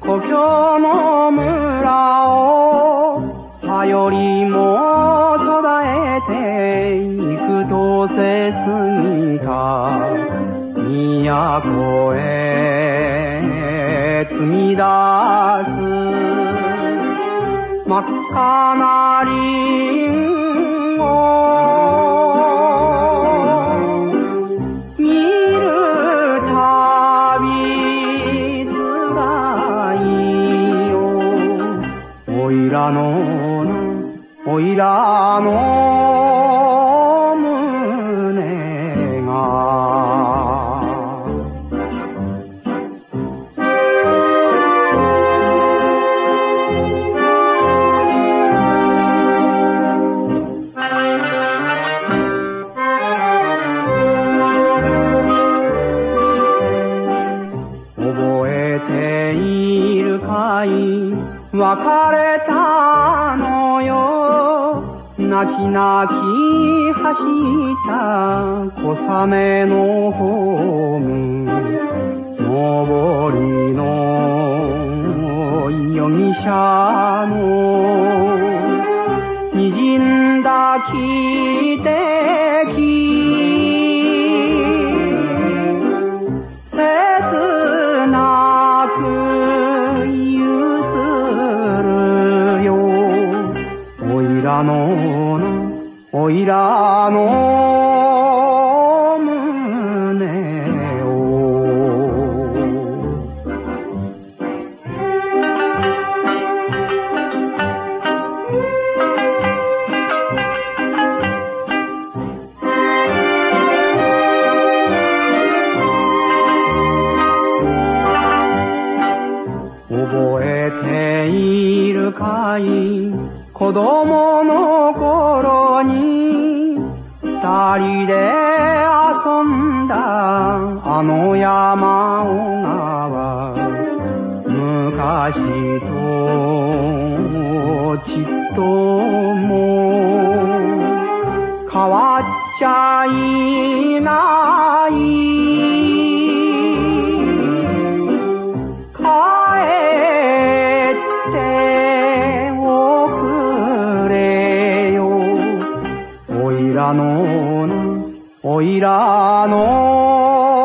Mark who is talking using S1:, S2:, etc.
S1: 故郷の村を頼りも途絶えて幾とせ過ぎた都へ積み出す真っ赤なリンゴらのおいらの胸が。覚えているかい？別れたのよ。泣き泣き走った小雨のホーム上りの容疑者のおいらの胸を。覚えているかい？子供の頃。で遊んだ。あの山小川昔とちっとも。変わらの、おいらの